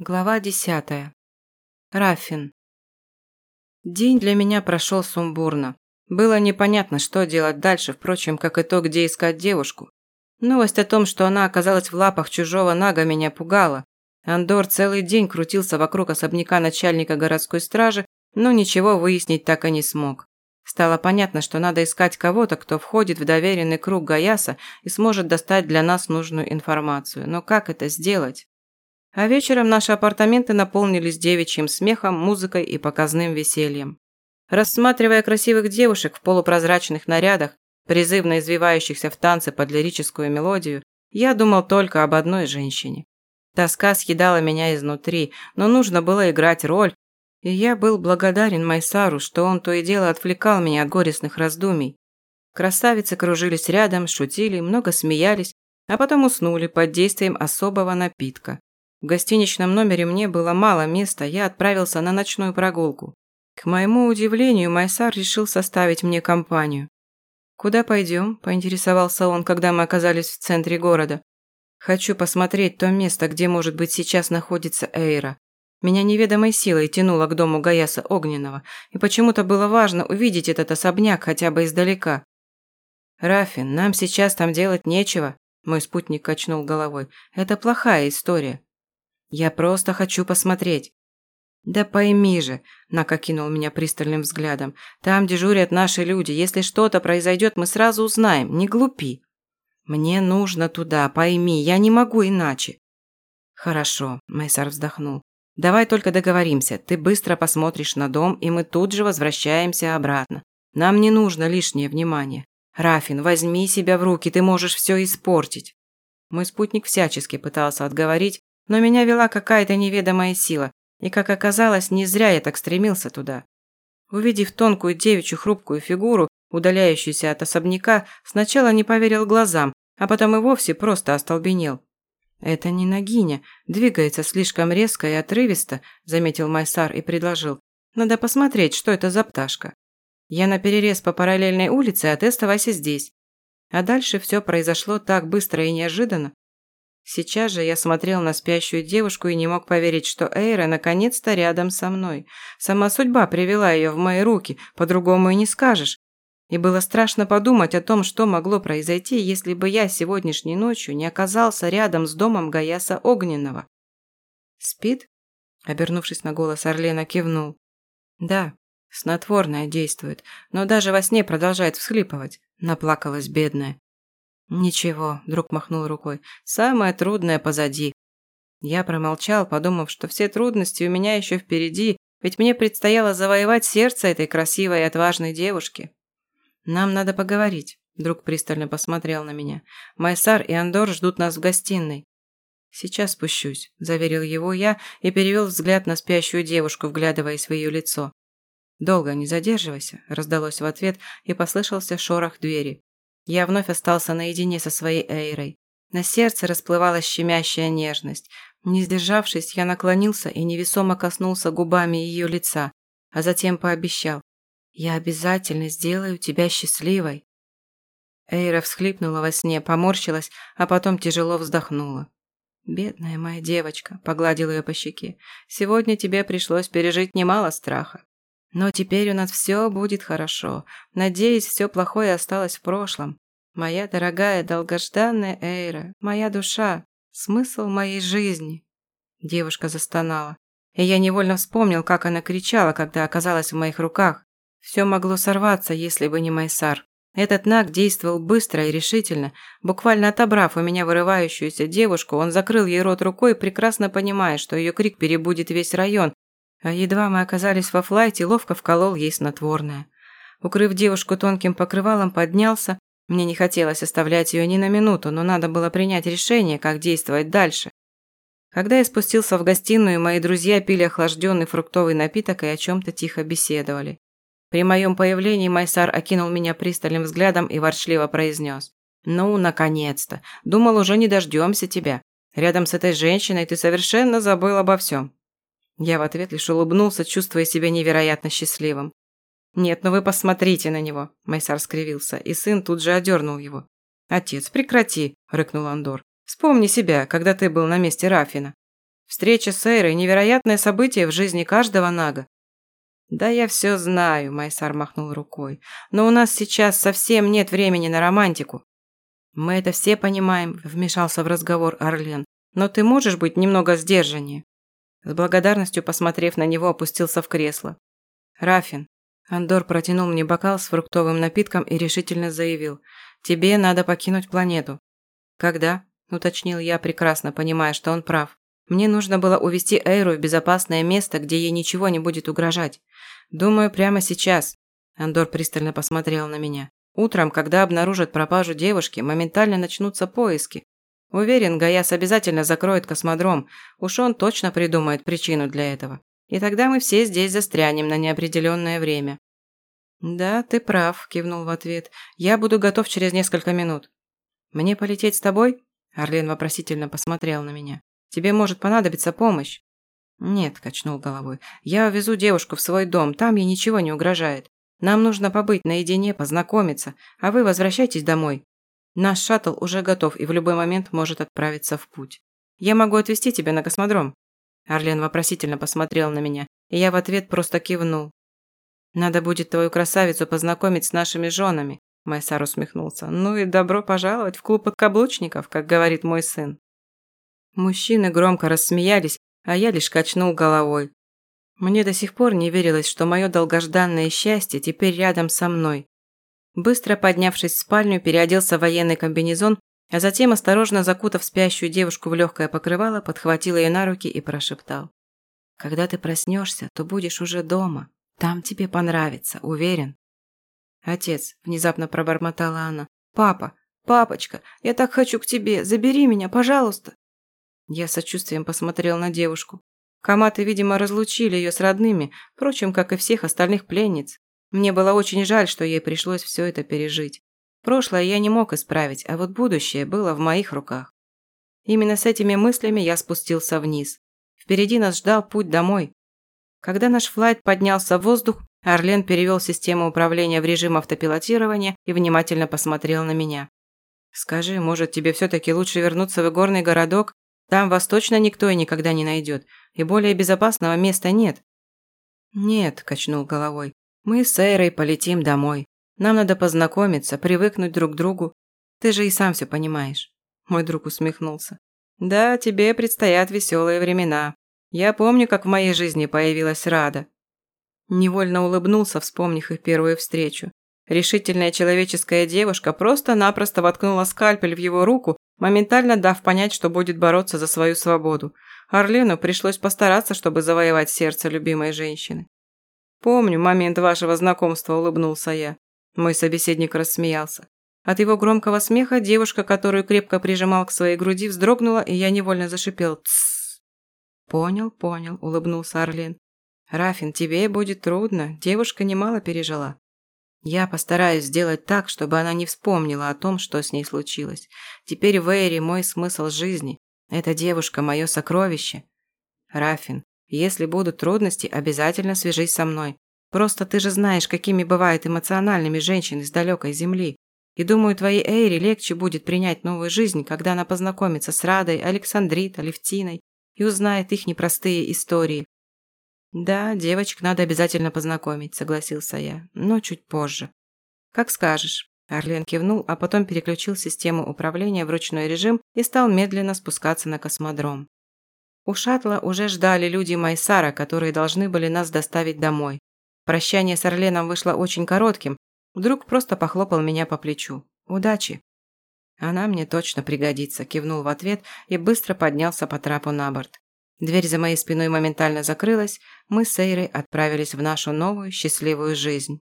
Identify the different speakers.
Speaker 1: Глава десятая. Рафин. День для меня прошел сумбурно. Было непонятно, что делать дальше, впрочем, как и то, где искать девушку. Новость о том, что она оказалась в лапах чужого нага, меня пугала. Андор целый день крутился вокруг особняка начальника городской стражи, но ничего выяснить так и не смог. Стало понятно, что надо искать кого-то, кто входит в доверенный круг Гаяса и сможет достать для нас нужную информацию. Но как это сделать? А вечером наши апартаменты наполнились девичьим смехом, музыкой и показным весельем. Рассматривая красивых девушек в полупрозрачных нарядах, призывно извивающихся в танце под лирическую мелодию, я думал только об одной женщине. Тоска съедала меня изнутри, но нужно было играть роль, и я был благодарен Майсару, что он то и дело отвлекал меня от горестных раздумий. Красавицы кружились рядом, шутили, много смеялись, а потом уснули под действием особого напитка. В гостиничном номере мне было мало места, я отправился на ночную прогулку. К моему удивлению, Майсар решил составить мне компанию. «Куда пойдем?» – поинтересовался он, когда мы оказались в центре города. «Хочу посмотреть то место, где, может быть, сейчас находится Эйра. Меня неведомой силой тянуло к дому Гаяса Огненного, и почему-то было важно увидеть этот особняк хотя бы издалека. «Рафин, нам сейчас там делать нечего», – мой спутник качнул головой. «Это плохая история. Я просто хочу посмотреть». «Да пойми же», – Нак окинул меня пристальным взглядом. «Там дежурят наши люди. Если что-то произойдет, мы сразу узнаем. Не глупи». «Мне нужно туда, пойми. Я не могу иначе». «Хорошо», – Майсар вздохнул. «Давай только договоримся. Ты быстро посмотришь на дом, и мы тут же возвращаемся обратно. Нам не нужно лишнее внимание. Рафин, возьми себя в руки, ты можешь все испортить». Мой спутник всячески пытался отговорить, но меня вела какая-то неведомая сила, и, как оказалось, не зря я так стремился туда. Увидев тонкую девичью хрупкую фигуру, удаляющуюся от особняка, сначала не поверил глазам, а потом и вовсе просто остолбенел. «Это не Нагиня, двигается слишком резко и отрывисто», заметил Майсар и предложил. «Надо посмотреть, что это за пташка. Я на перерез по параллельной улице, а ты оставайся здесь». А дальше все произошло так быстро и неожиданно, Сейчас же я смотрел на спящую девушку и не мог поверить, что Эйра наконец-то рядом со мной. Сама судьба привела ее в мои руки, по-другому и не скажешь. И было страшно подумать о том, что могло произойти, если бы я сегодняшней ночью не оказался рядом с домом Гаяса Огненного. «Спит?» Обернувшись на голос, Орлена кивнул. «Да, снотворное действует, но даже во сне продолжает всхлипывать», наплакалась бедная. «Ничего», – друг махнул рукой, – «самое трудное позади». Я промолчал, подумав, что все трудности у меня еще впереди, ведь мне предстояло завоевать сердце этой красивой и отважной девушки. «Нам надо поговорить», – друг пристально посмотрел на меня. «Майсар и Андор ждут нас в гостиной». «Сейчас спущусь», – заверил его я и перевел взгляд на спящую девушку, вглядываясь в ее лицо. «Долго не задерживайся», – раздалось в ответ и послышался шорох двери. Я вновь остался наедине со своей Эйрой. На сердце расплывалась щемящая нежность. Не сдержавшись, я наклонился и невесомо коснулся губами ее лица, а затем пообещал. «Я обязательно сделаю тебя счастливой». Эйра всхлипнула во сне, поморщилась, а потом тяжело вздохнула. «Бедная моя девочка», – погладил ее по щеке, – «сегодня тебе пришлось пережить немало страха. Но теперь у нас все будет хорошо. Надеюсь, все плохое осталось в прошлом. Моя дорогая, долгожданная Эйра, моя душа, смысл моей жизни. Девушка застонала. И я невольно вспомнил, как она кричала, когда оказалась в моих руках. Все могло сорваться, если бы не Майсар. Этот наг действовал быстро и решительно. Буквально отобрав у меня вырывающуюся девушку, он закрыл ей рот рукой, прекрасно понимая, что ее крик перебудет весь район, а едва мы оказались во флайте, ловко вколол ей снотворное. Укрыв девушку тонким покрывалом, поднялся. Мне не хотелось оставлять ее ни на минуту, но надо было принять решение, как действовать дальше. Когда я спустился в гостиную, мои друзья пили охлажденный фруктовый напиток и о чем-то тихо беседовали. При моем появлении Майсар окинул меня пристальным взглядом и ворчливо произнес. «Ну, наконец-то! Думал, уже не дождемся тебя. Рядом с этой женщиной ты совершенно забыл обо всем. Я в ответ лишь улыбнулся, чувствуя себя невероятно счастливым. «Нет, ну вы посмотрите на него!» Майсар скривился, и сын тут же одернул его. «Отец, прекрати!» – рыкнул Андор. «Вспомни себя, когда ты был на месте Рафина». Встреча с Эйрой – невероятное событие в жизни каждого нага. «Да я все знаю», – Майсар махнул рукой. «Но у нас сейчас совсем нет времени на романтику». «Мы это все понимаем», – вмешался в разговор Орлен. «Но ты можешь быть немного сдержаннее?» С благодарностью, посмотрев на него, опустился в кресло. «Рафин». Андор протянул мне бокал с фруктовым напитком и решительно заявил. «Тебе надо покинуть планету». «Когда?» – уточнил я, прекрасно понимая, что он прав. Мне нужно было увести Эйру в безопасное место, где ей ничего не будет угрожать. Думаю, прямо сейчас. Андор пристально посмотрел на меня. Утром, когда обнаружат пропажу девушки, моментально начнутся поиски. Уверен, Гаяс обязательно закроет космодром. Уж он точно придумает причину для этого. И тогда мы все здесь застрянем на неопределенное время. «Да, ты прав», – кивнул в ответ. «Я буду готов через несколько минут». «Мне полететь с тобой?» Орлен вопросительно посмотрел на меня. Тебе может понадобиться помощь». «Нет», – качнул головой. «Я увезу девушку в свой дом, там ей ничего не угрожает. Нам нужно побыть наедине, познакомиться, а вы возвращайтесь домой. Наш шаттл уже готов и в любой момент может отправиться в путь. Я могу отвезти тебя на космодром». Орлен вопросительно посмотрел на меня, и я в ответ просто кивнул. «Надо будет твою красавицу познакомить с нашими женами», – Майсар усмехнулся. «Ну и добро пожаловать в клуб подкаблучников, как говорит мой сын». Мужчины громко рассмеялись, а я лишь качнул головой. Мне до сих пор не верилось, что мое долгожданное счастье теперь рядом со мной. Быстро поднявшись в спальню, переоделся в военный комбинезон, а затем, осторожно закутав спящую девушку в легкое покрывало, подхватил ее на руки и прошептал. «Когда ты проснешься, то будешь уже дома. Там тебе понравится, уверен». «Отец», – внезапно пробормотала она, – «папа, папочка, я так хочу к тебе, забери меня, пожалуйста». Я с сочувствием посмотрел на девушку. Каматы, видимо, разлучили ее с родными, впрочем, как и всех остальных пленниц. Мне было очень жаль, что ей пришлось все это пережить. Прошлое я не мог исправить, а вот будущее было в моих руках. Именно с этими мыслями я спустился вниз. Впереди нас ждал путь домой. Когда наш флайт поднялся в воздух, Орлен перевел систему управления в режим автопилотирования и внимательно посмотрел на меня. «Скажи, может, тебе все-таки лучше вернуться в игорный городок там вас точно никто и никогда не найдет, и более безопасного места нет». «Нет», – качнул головой, – «мы с Эйрой полетим домой. Нам надо познакомиться, привыкнуть друг к другу. Ты же и сам все понимаешь». Мой друг усмехнулся. «Да, тебе предстоят веселые времена. Я помню, как в моей жизни появилась Рада». Невольно улыбнулся, вспомнив их первую встречу. Решительная человеческая девушка просто-напросто воткнула скальпель в его руку моментально дав понять, что будет бороться за свою свободу. Орлену пришлось постараться, чтобы завоевать сердце любимой женщины. «Помню момент вашего знакомства», – улыбнулся я. Мой собеседник рассмеялся. От его громкого смеха девушка, которую крепко прижимал к своей груди, вздрогнула, и я невольно зашипел «Тссс». «Понял, понял», – улыбнулся Орлен. «Рафин, тебе будет трудно, девушка немало пережила». Я постараюсь сделать так, чтобы она не вспомнила о том, что с ней случилось. Теперь Вэйри мой смысл жизни. Эта девушка – мое сокровище. Рафин, если будут трудности, обязательно свяжись со мной. Просто ты же знаешь, какими бывают эмоциональными женщины с далекой земли. И думаю, твоей Эйри легче будет принять новую жизнь, когда она познакомится с Радой, Александрит, Алевтиной и узнает их непростые истории, «Да, девочек надо обязательно познакомить», – согласился я, – «но чуть позже». «Как скажешь». Орлен кивнул, а потом переключил систему управления в ручной режим и стал медленно спускаться на космодром. У шаттла уже ждали люди Майсара, которые должны были нас доставить домой. Прощание с Орленом вышло очень коротким. Вдруг просто похлопал меня по плечу. «Удачи!» «Она мне точно пригодится», – кивнул в ответ и быстро поднялся по трапу на борт. Дверь за моей спиной моментально закрылась, мы с Эйрой отправились в нашу новую счастливую жизнь.